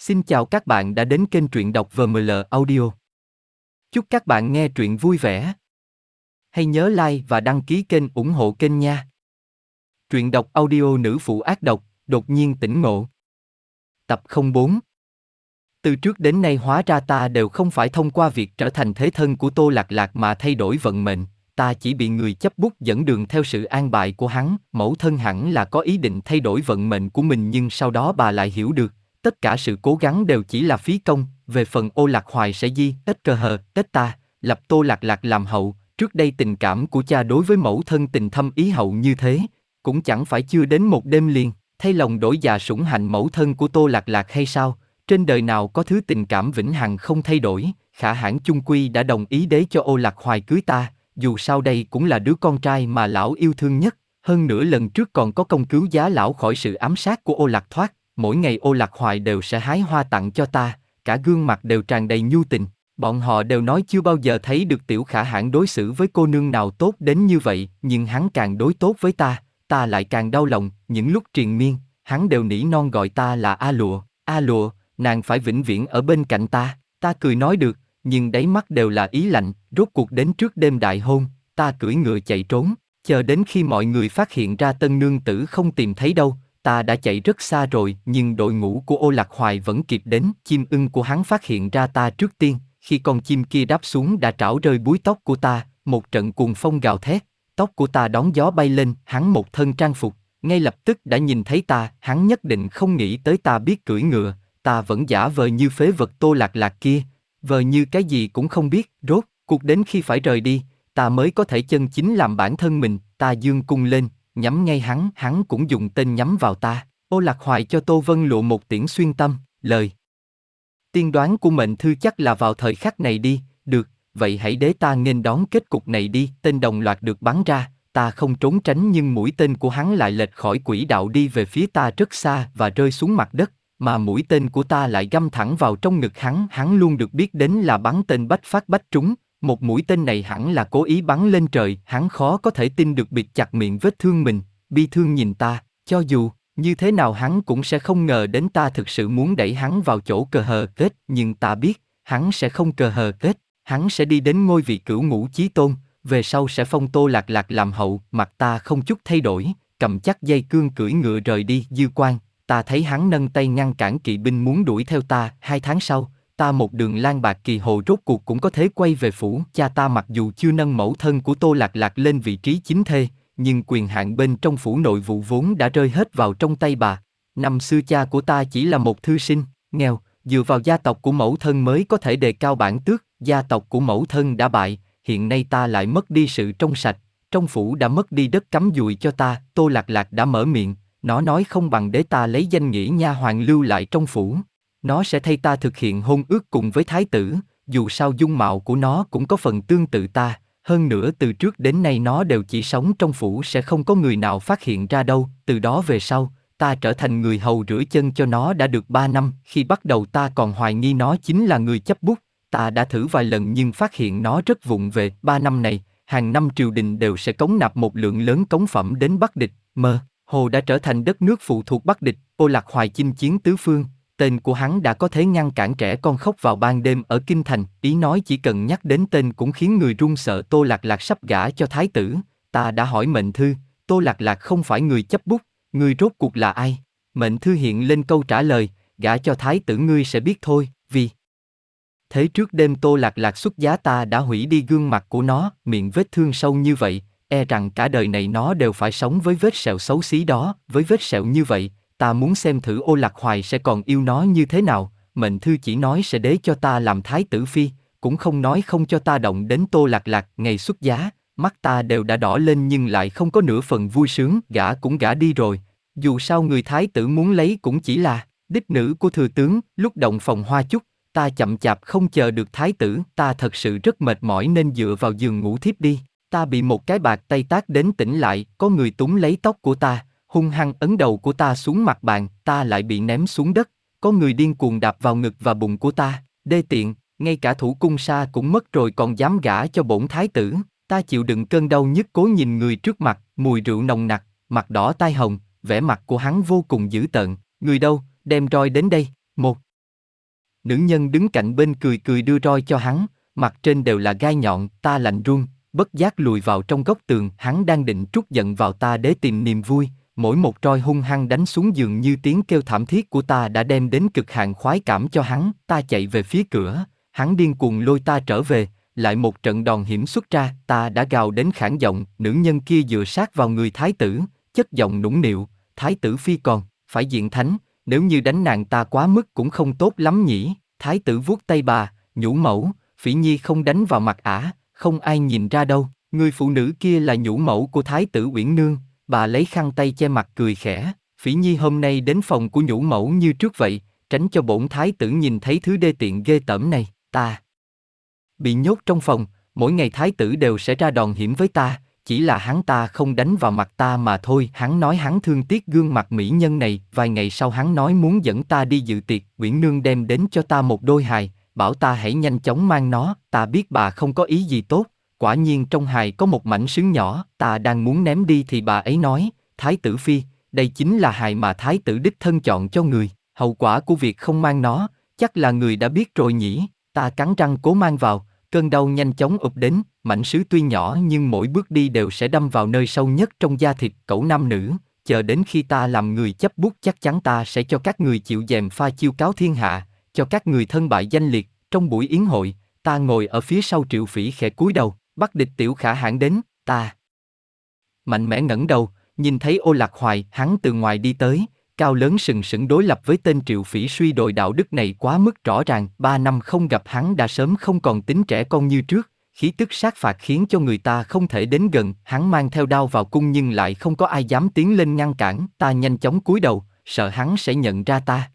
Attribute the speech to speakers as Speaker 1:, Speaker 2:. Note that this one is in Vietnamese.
Speaker 1: Xin chào các bạn đã đến kênh truyện đọc VML Audio. Chúc các bạn nghe truyện vui vẻ. Hãy nhớ like và đăng ký kênh ủng hộ kênh nha. Truyện đọc audio nữ phụ ác độc, đột nhiên tỉnh ngộ. Tập 04 Từ trước đến nay hóa ra ta đều không phải thông qua việc trở thành thế thân của Tô Lạc Lạc mà thay đổi vận mệnh, ta chỉ bị người chấp bút dẫn đường theo sự an bài của hắn, mẫu thân hẳn là có ý định thay đổi vận mệnh của mình nhưng sau đó bà lại hiểu được, tất cả sự cố gắng đều chỉ là phí công, về phần ô lạc hoài sẽ di, ít cơ hờ, ít ta, lập tô lạc lạc làm hậu, trước đây tình cảm của cha đối với mẫu thân tình thâm ý hậu như thế, cũng chẳng phải chưa đến một đêm liền, thay lòng đổi già sủng hạnh mẫu thân của tô lạc lạc hay sao, trên đời nào có thứ tình cảm vĩnh hằng không thay đổi, khả hãn chung quy đã đồng ý đế cho ô lạc hoài cưới ta, dù sao đây cũng là đứa con trai mà lão yêu thương nhất, hơn nữa lần trước còn có công cứu giá lão khỏi sự ám sát của ô lạc thoát, mỗi ngày ô lạc hoài đều sẽ hái hoa tặng cho ta, cả gương mặt đều tràn đầy nhu tình. Bọn họ đều nói chưa bao giờ thấy được tiểu khả hãn đối xử với cô nương nào tốt đến như vậy, nhưng hắn càng đối tốt với ta, ta lại càng đau lòng, những lúc triền miên, hắn đều nỉ non gọi ta là A Lụa, A Lụa, nàng phải vĩnh viễn ở bên cạnh ta, ta cười nói được, nhưng đáy mắt đều là ý lạnh, rốt cuộc đến trước đêm đại hôn, ta cưỡi ngựa chạy trốn, chờ đến khi mọi người phát hiện ra tân nương tử không tìm thấy đâu, ta đã chạy rất xa rồi, nhưng đội ngũ của ô lạc hoài vẫn kịp đến, chim ưng của hắn phát hiện ra ta trước tiên, khi con chim kia đáp xuống đã trảo rơi búi tóc của ta, một trận cuồng phong gào thét, tóc của ta đón gió bay lên, hắn một thân trang phục, ngay lập tức đã nhìn thấy ta, hắn nhất định không nghĩ tới ta biết cưỡi ngựa, ta vẫn giả vờ như phế vật tô lạc lạc kia, vờ như cái gì cũng không biết, rốt, cuộc đến khi phải rời đi, ta mới có thể chân chính làm bản thân mình, ta dương cung lên, nhắm ngay hắn, hắn cũng dùng tên nhắm vào ta. Ô lạc hoại cho Tô Vân lộ một tiễn xuyên tâm, lời. Tiên đoán của mệnh thư chắc là vào thời khắc này đi, được, vậy hãy để ta nên đón kết cục này đi, tên đồng loạt được bắn ra, ta không trốn tránh nhưng mũi tên của hắn lại lệch khỏi quỹ đạo đi về phía ta rất xa và rơi xuống mặt đất, mà mũi tên của ta lại găm thẳng vào trong ngực hắn, hắn luôn được biết đến là bắn tên bách phát bách trúng, một mũi tên này hẳn là cố ý bắn lên trời, hắn khó có thể tin được bịt chặt miệng vết thương mình, bi thương nhìn ta, cho dù, như thế nào hắn cũng sẽ không ngờ đến ta thực sự muốn đẩy hắn vào chỗ cờ hờ kết, nhưng ta biết, hắn sẽ không cờ hờ kết, hắn sẽ đi đến ngôi vị cửu ngũ chí tôn, về sau sẽ phong tô lạc lạc làm hậu, mặt ta không chút thay đổi, cầm chắc dây cương cưỡi ngựa rời đi, dư quan, ta thấy hắn nâng tay ngăn cản kỵ binh muốn đuổi theo ta, hai tháng sau, ta một đường lan bạc kỳ hồ rốt cuộc cũng có thể quay về phủ. Cha ta mặc dù chưa nâng mẫu thân của Tô Lạc Lạc lên vị trí chính thê, nhưng quyền hạn bên trong phủ nội vụ vốn đã rơi hết vào trong tay bà. Năm xưa cha của ta chỉ là một thư sinh, nghèo, dựa vào gia tộc của mẫu thân mới có thể đề cao bản tước, gia tộc của mẫu thân đã bại, hiện nay ta lại mất đi sự trong sạch, trong phủ đã mất đi đất cắm dùi cho ta, Tô Lạc Lạc đã mở miệng, nó nói không bằng để ta lấy danh nghĩa nha hoàng lưu lại trong phủ. Nó sẽ thay ta thực hiện hôn ước cùng với thái tử, dù sao dung mạo của nó cũng có phần tương tự ta, hơn nữa từ trước đến nay nó đều chỉ sống trong phủ sẽ không có người nào phát hiện ra đâu, từ đó về sau, ta trở thành người hầu rửa chân cho nó đã được ba năm, khi bắt đầu ta còn hoài nghi nó chính là người chấp bút, ta đã thử vài lần nhưng phát hiện nó rất vụng về, ba năm này, hàng năm triều đình đều sẽ cống nạp một lượng lớn cống phẩm đến Bắc Địch, mơ, hồ đã trở thành đất nước phụ thuộc Bắc Địch, ô lạc hoài chinh chiến tứ phương, tên của hắn đã có thể ngăn cản trẻ con khóc vào ban đêm ở kinh thành, ý nói chỉ cần nhắc đến tên cũng khiến người run sợ. Tô Lạc Lạc sắp gả cho thái tử, ta đã hỏi mệnh thư, Tô Lạc Lạc không phải người chấp bút, người rốt cuộc là ai? Mệnh thư hiện lên câu trả lời, gả cho thái tử ngươi sẽ biết thôi, vì Thế trước đêm Tô Lạc Lạc xuất giá ta đã hủy đi gương mặt của nó, miệng vết thương sâu như vậy, e rằng cả đời này nó đều phải sống với vết sẹo xấu xí đó, với vết sẹo như vậy, ta muốn xem thử ô lạc hoài sẽ còn yêu nó như thế nào, mệnh thư chỉ nói sẽ đế cho ta làm thái tử phi, cũng không nói không cho ta động đến tô lạc lạc ngày xuất giá, mắt ta đều đã đỏ lên nhưng lại không có nửa phần vui sướng, gã cũng gã đi rồi, dù sao người thái tử muốn lấy cũng chỉ là đích nữ của thừa tướng, lúc động phòng hoa chúc, ta chậm chạp không chờ được thái tử, ta thật sự rất mệt mỏi nên dựa vào giường ngủ thiếp đi, ta bị một cái bạc tay tác đến tỉnh lại, có người túm lấy tóc của ta, hung hăng ấn đầu của ta xuống mặt bàn, ta lại bị ném xuống đất, có người điên cuồng đạp vào ngực và bụng của ta, đê tiện, ngay cả thủ cung sa cũng mất rồi còn dám gả cho bổn thái tử, ta chịu đựng cơn đau nhức cố nhìn người trước mặt, mùi rượu nồng nặc, mặt đỏ tai hồng, vẻ mặt của hắn vô cùng dữ tợn, người đâu, đem roi đến đây, một. nữ nhân đứng cạnh bên cười cười đưa roi cho hắn, mặt trên đều là gai nhọn, ta lạnh run, bất giác lùi vào trong góc tường, hắn đang định trút giận vào ta để tìm niềm vui, mỗi một roi hung hăng đánh xuống giường như tiếng kêu thảm thiết của ta đã đem đến cực hạn khoái cảm cho hắn, ta chạy về phía cửa, hắn điên cuồng lôi ta trở về, lại một trận đòn hiểm xuất ra, ta đã gào đến khản giọng, nữ nhân kia dựa sát vào người thái tử, chất giọng nũng nịu, thái tử phi còn, phải diện thánh, nếu như đánh nàng ta quá mức cũng không tốt lắm nhỉ, thái tử vuốt tay bà, nhũ mẫu, phỉ nhi không đánh vào mặt ả, không ai nhìn ra đâu, người phụ nữ kia là nhũ mẫu của thái tử Uyển Nương, bà lấy khăn tay che mặt cười khẽ, phỉ nhi hôm nay đến phòng của nhũ mẫu như trước vậy, tránh cho bổn thái tử nhìn thấy thứ đê tiện ghê tởm này, ta. Bị nhốt trong phòng, mỗi ngày thái tử đều sẽ ra đòn hiểm với ta, chỉ là hắn ta không đánh vào mặt ta mà thôi. Hắn nói hắn thương tiếc gương mặt mỹ nhân này, vài ngày sau hắn nói muốn dẫn ta đi dự tiệc, Uyển Nương đem đến cho ta một đôi hài, bảo ta hãy nhanh chóng mang nó, ta biết bà không có ý gì tốt, quả nhiên trong hài có một mảnh sứ nhỏ, ta đang muốn ném đi thì bà ấy nói, Thái tử Phi, đây chính là hài mà Thái tử đích thân chọn cho người, hậu quả của việc không mang nó, chắc là người đã biết rồi nhỉ, ta cắn răng cố mang vào, cơn đau nhanh chóng ụp đến, mảnh sứ tuy nhỏ nhưng mỗi bước đi đều sẽ đâm vào nơi sâu nhất trong da thịt cậu nam nữ, chờ đến khi ta làm người chấp bút chắc chắn ta sẽ cho các người chịu dèm pha chiêu cáo thiên hạ, cho các người thân bại danh liệt, trong buổi yến hội, ta ngồi ở phía sau triệu phỉ khẽ cúi đầu, bắt địch tiểu khả hãn đến, ta. Mạnh mẽ ngẩng đầu, nhìn thấy ô lạc hoài, hắn từ ngoài đi tới, cao lớn sừng sững đối lập với tên triệu phỉ suy đồi đạo đức này quá mức rõ ràng, ba năm không gặp hắn đã sớm không còn tính trẻ con như trước, khí tức sát phạt khiến cho người ta không thể đến gần, hắn mang theo đao vào cung nhưng lại không có ai dám tiến lên ngăn cản, ta nhanh chóng cúi đầu, sợ hắn sẽ nhận ra ta,